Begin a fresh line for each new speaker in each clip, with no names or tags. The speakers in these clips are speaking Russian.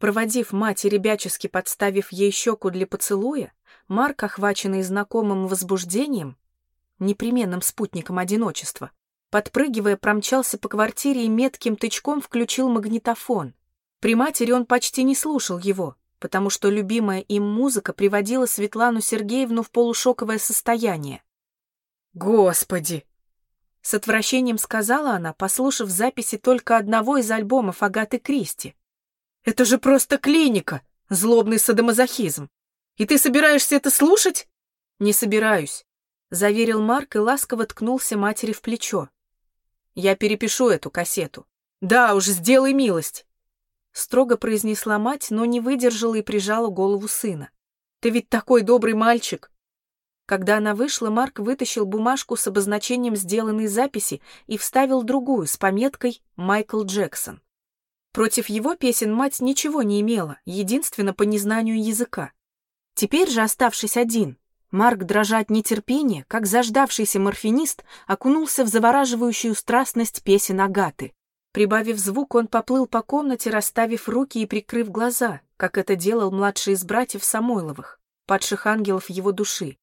Проводив мать и ребячески подставив ей щеку для поцелуя, Марк, охваченный знакомым возбуждением, непременным спутником одиночества, подпрыгивая, промчался по квартире и метким тычком включил магнитофон. При матери он почти не слушал его, потому что любимая им музыка приводила Светлану Сергеевну в полушоковое состояние. «Господи!» С отвращением сказала она, послушав записи только одного из альбомов Агаты Кристи. «Это же просто клиника! Злобный садомазохизм! И ты собираешься это слушать?» «Не собираюсь», — заверил Марк и ласково ткнулся матери в плечо. «Я перепишу эту кассету». «Да уж, сделай милость!» Строго произнесла мать, но не выдержала и прижала голову сына. «Ты ведь такой добрый мальчик!» Когда она вышла, Марк вытащил бумажку с обозначением сделанной записи и вставил другую с пометкой «Майкл Джексон». Против его песен мать ничего не имела, единственно по незнанию языка. Теперь же, оставшись один, Марк, дрожа от нетерпения, как заждавшийся морфинист, окунулся в завораживающую страстность песен Агаты. Прибавив звук, он поплыл по комнате, расставив руки и прикрыв глаза, как это делал младший из братьев Самойловых, падших ангелов его души.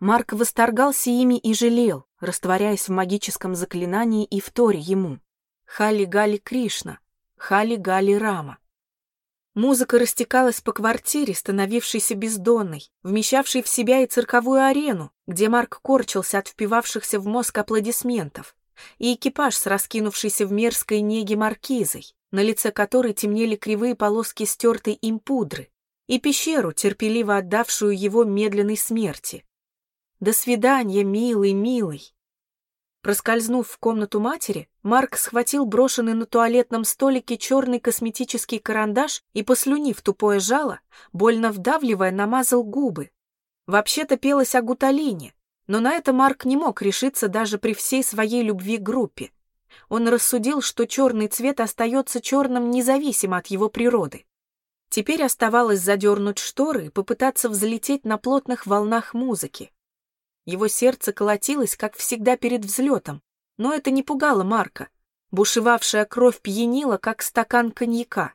Марк восторгался ими и жалел, растворяясь в магическом заклинании и в Торе ему. Хали-Гали Кришна, Хали-Гали Рама. Музыка растекалась по квартире, становившейся бездонной, вмещавшей в себя и цирковую арену, где Марк корчился от впивавшихся в мозг аплодисментов, и экипаж с раскинувшейся в мерзкой неге маркизой, на лице которой темнели кривые полоски стертой им пудры, и пещеру, терпеливо отдавшую его медленной смерти. «До свидания, милый, милый!» Проскользнув в комнату матери, Марк схватил брошенный на туалетном столике черный косметический карандаш и, послюнив тупое жало, больно вдавливая, намазал губы. Вообще-то пелось о гуталине, но на это Марк не мог решиться даже при всей своей любви к группе. Он рассудил, что черный цвет остается черным независимо от его природы. Теперь оставалось задернуть шторы и попытаться взлететь на плотных волнах музыки. Его сердце колотилось, как всегда перед взлетом, но это не пугало Марка. Бушевавшая кровь пьянила, как стакан коньяка.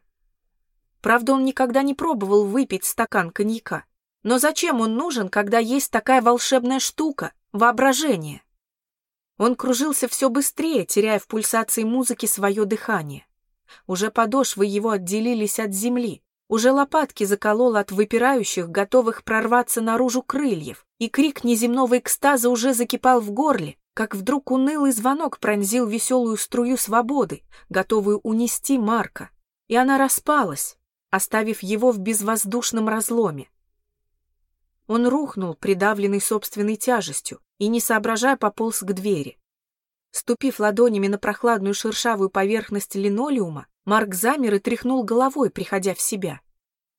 Правда, он никогда не пробовал выпить стакан коньяка. Но зачем он нужен, когда есть такая волшебная штука — воображение? Он кружился все быстрее, теряя в пульсации музыки свое дыхание. Уже подошвы его отделились от земли, уже лопатки заколол от выпирающих, готовых прорваться наружу крыльев, и крик неземного экстаза уже закипал в горле, как вдруг унылый звонок пронзил веселую струю свободы, готовую унести Марка, и она распалась, оставив его в безвоздушном разломе. Он рухнул, придавленный собственной тяжестью, и, не соображая, пополз к двери. Ступив ладонями на прохладную шершавую поверхность линолеума, Марк замер и тряхнул головой, приходя в себя.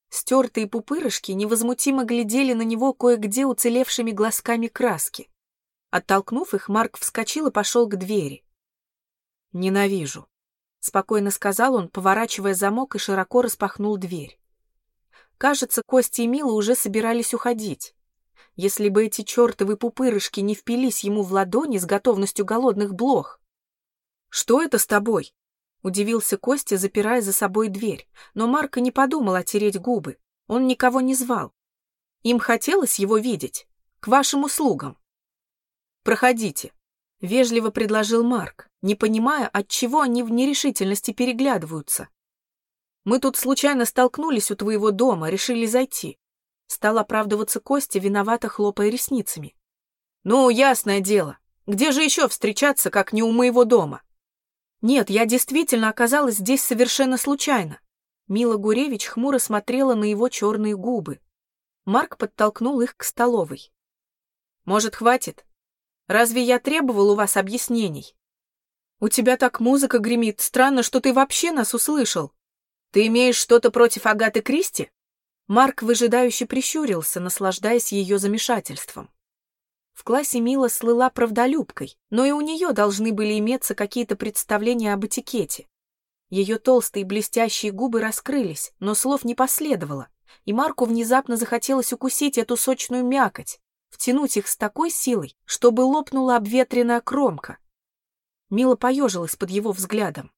Стертые пупырышки невозмутимо глядели на него кое-где уцелевшими глазками краски. Оттолкнув их, Марк вскочил и пошел к двери. «Ненавижу», — спокойно сказал он, поворачивая замок и широко распахнул дверь. Кажется, Костя и Мила уже собирались уходить. Если бы эти чертовы пупырышки не впились ему в ладони с готовностью голодных блох. «Что это с тобой?» Удивился Костя, запирая за собой дверь, но Марко не подумал отереть губы. Он никого не звал. Им хотелось его видеть. К вашим услугам. «Проходите», — вежливо предложил Марк, не понимая, от чего они в нерешительности переглядываются. «Мы тут случайно столкнулись у твоего дома, решили зайти». Стал оправдываться Костя, виновато хлопая ресницами. «Ну, ясное дело. Где же еще встречаться, как не у моего дома?» Нет, я действительно оказалась здесь совершенно случайно. Мила Гуревич хмуро смотрела на его черные губы. Марк подтолкнул их к столовой. «Может, хватит? Разве я требовал у вас объяснений? У тебя так музыка гремит, странно, что ты вообще нас услышал. Ты имеешь что-то против Агаты Кристи?» Марк выжидающе прищурился, наслаждаясь ее замешательством. В классе Мила слыла правдолюбкой, но и у нее должны были иметься какие-то представления об этикете. Ее толстые блестящие губы раскрылись, но слов не последовало, и Марку внезапно захотелось укусить эту сочную мякоть, втянуть их с такой силой, чтобы лопнула обветренная кромка. Мила поежилась под его взглядом.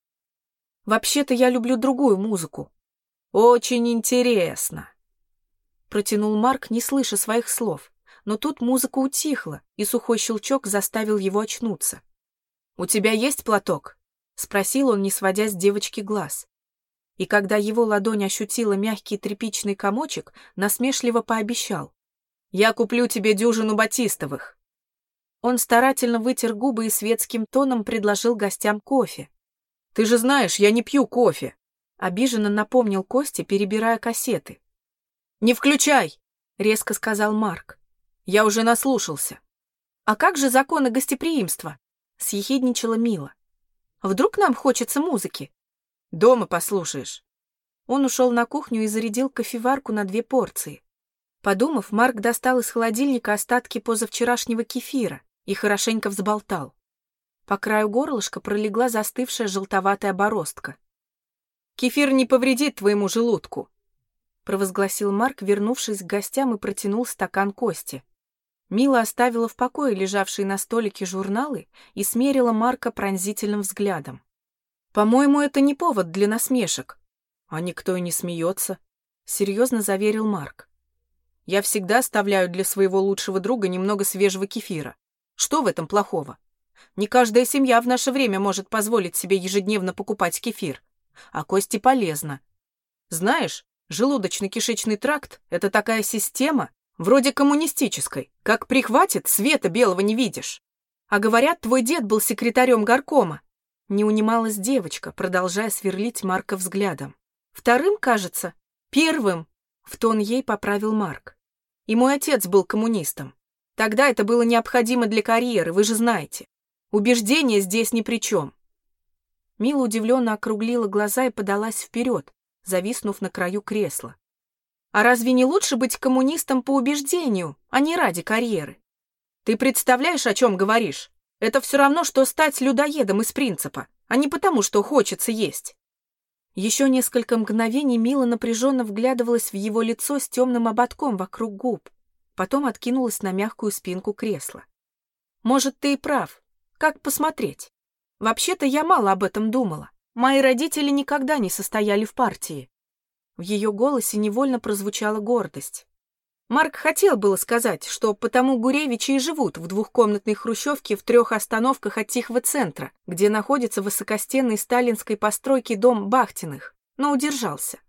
«Вообще-то я люблю другую музыку». Очень интересно. Протянул Марк, не слыша своих слов. Но тут музыка утихла, и сухой щелчок заставил его очнуться. «У тебя есть платок?» — спросил он, не сводя с девочки глаз. И когда его ладонь ощутила мягкий тряпичный комочек, насмешливо пообещал. «Я куплю тебе дюжину батистовых». Он старательно вытер губы и светским тоном предложил гостям кофе. «Ты же знаешь, я не пью кофе», — обиженно напомнил Костя, перебирая кассеты. «Не включай!» — резко сказал Марк. «Я уже наслушался». «А как же законы гостеприимства?» — съехидничала Мила. «Вдруг нам хочется музыки?» «Дома послушаешь». Он ушел на кухню и зарядил кофеварку на две порции. Подумав, Марк достал из холодильника остатки позавчерашнего кефира и хорошенько взболтал. По краю горлышка пролегла застывшая желтоватая бороздка. «Кефир не повредит твоему желудку», — провозгласил Марк, вернувшись к гостям и протянул стакан кости. Мила оставила в покое лежавшие на столике журналы и смерила Марка пронзительным взглядом. «По-моему, это не повод для насмешек». «А никто и не смеется», — серьезно заверил Марк. «Я всегда оставляю для своего лучшего друга немного свежего кефира. Что в этом плохого?» Не каждая семья в наше время может позволить себе ежедневно покупать кефир. А кости полезно. Знаешь, желудочно-кишечный тракт — это такая система, вроде коммунистической. Как прихватит, света белого не видишь. А говорят, твой дед был секретарем горкома. Не унималась девочка, продолжая сверлить Марка взглядом. Вторым, кажется, первым, в тон ей поправил Марк. И мой отец был коммунистом. Тогда это было необходимо для карьеры, вы же знаете. Убеждение здесь ни при чем. Мила удивленно округлила глаза и подалась вперед, зависнув на краю кресла. А разве не лучше быть коммунистом по убеждению, а не ради карьеры? Ты представляешь, о чем говоришь? Это все равно, что стать людоедом из принципа, а не потому, что хочется есть. Еще несколько мгновений Мила напряженно вглядывалась в его лицо с темным ободком вокруг губ, потом откинулась на мягкую спинку кресла. Может, ты и прав, как посмотреть? Вообще-то я мало об этом думала. Мои родители никогда не состояли в партии. В ее голосе невольно прозвучала гордость. Марк хотел было сказать, что потому Гуревичи и живут в двухкомнатной хрущевке в трех остановках от Тихого центра, где находится высокостенный сталинской постройки дом Бахтиных, но удержался.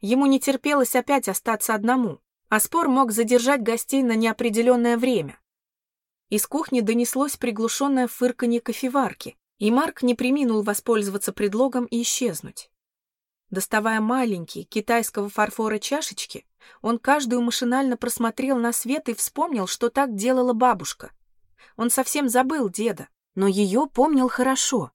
Ему не терпелось опять остаться одному, а спор мог задержать гостей на неопределенное время. Из кухни донеслось приглушенное фырканье кофеварки, и Марк не приминул воспользоваться предлогом и исчезнуть. Доставая маленькие китайского фарфора чашечки, он каждую машинально просмотрел на свет и вспомнил, что так делала бабушка. Он совсем забыл деда, но ее помнил хорошо.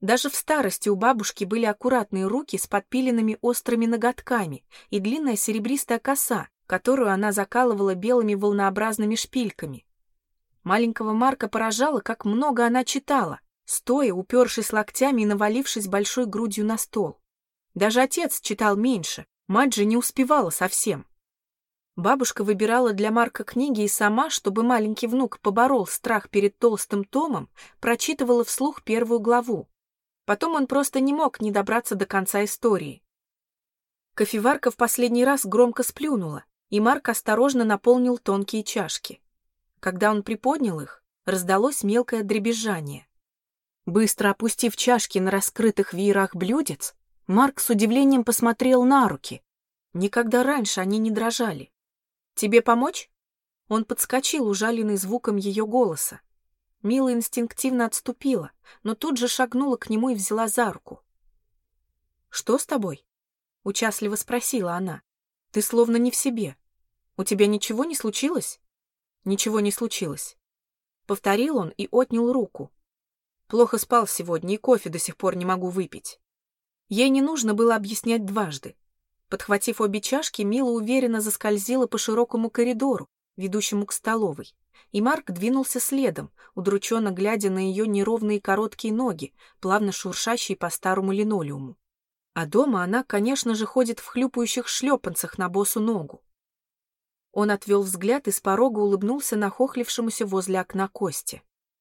Даже в старости у бабушки были аккуратные руки с подпиленными острыми ноготками и длинная серебристая коса, которую она закалывала белыми волнообразными шпильками. Маленького Марка поражало, как много она читала, стоя, упершись локтями и навалившись большой грудью на стол. Даже отец читал меньше, мать же не успевала совсем. Бабушка выбирала для Марка книги и сама, чтобы маленький внук поборол страх перед толстым томом, прочитывала вслух первую главу. Потом он просто не мог не добраться до конца истории. Кофеварка в последний раз громко сплюнула, и Марк осторожно наполнил тонкие чашки. Когда он приподнял их, раздалось мелкое дребезжание. Быстро опустив чашки на раскрытых веерах блюдец, Марк с удивлением посмотрел на руки. Никогда раньше они не дрожали. «Тебе помочь?» Он подскочил, ужаленный звуком ее голоса. Мила инстинктивно отступила, но тут же шагнула к нему и взяла за руку. «Что с тобой?» — участливо спросила она. «Ты словно не в себе. У тебя ничего не случилось?» Ничего не случилось. Повторил он и отнял руку. Плохо спал сегодня и кофе до сих пор не могу выпить. Ей не нужно было объяснять дважды. Подхватив обе чашки, Мила уверенно заскользила по широкому коридору, ведущему к столовой, и Марк двинулся следом, удрученно глядя на ее неровные короткие ноги, плавно шуршащие по старому линолеуму. А дома она, конечно же, ходит в хлюпающих шлепанцах на босу ногу. Он отвел взгляд и с порога улыбнулся нахохлившемуся возле окна Кости.